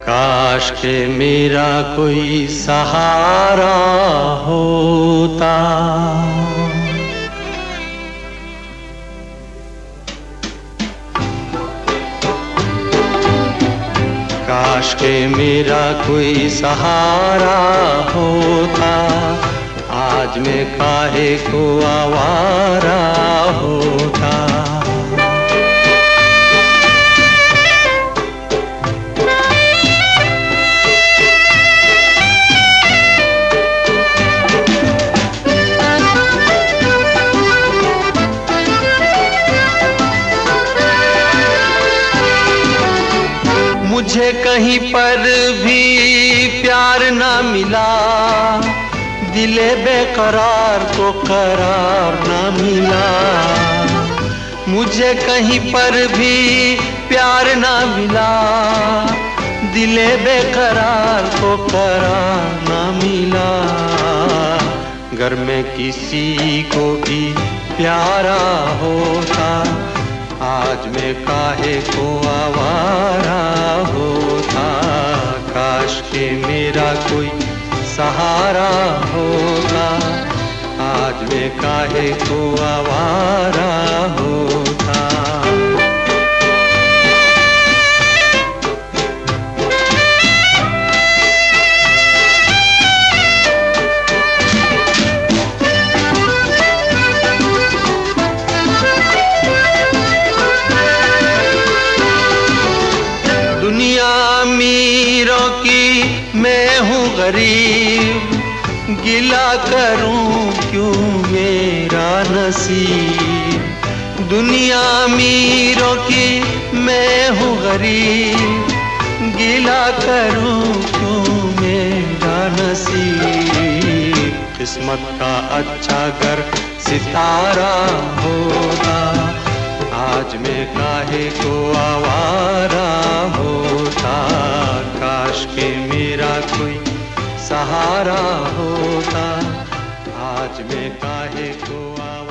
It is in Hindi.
काश के मेरा कोई सहारा होता। काश के मेरा कोई सहारा होता। आज मैं काहे को आवारा मुझे कहीं पर भी प्यार ना मिला। दिले बेकरार को करार ना मिला। मुझे कहीं पर भी प्यार ना मिला। दिले बेकरार को करार ना मिला। घर में किसी को भी प्यारा होता आज मैं काहे को आवारा होता? काश के मेरा कोई सहारा होता। आज मैं काहे को आवारा होता? मीरों की मैं हूँ गरीब। गिला करूँ क्यों मेरा नसीब? दुनिया मीरों की मैं हूँ गरीब। गिला करूँ क्यों मेरा नसीब? किस्मत का अच्छा घर सितारा होगा। आज मैं काहे को आवारा? सहारा होता। आज में काहे को आ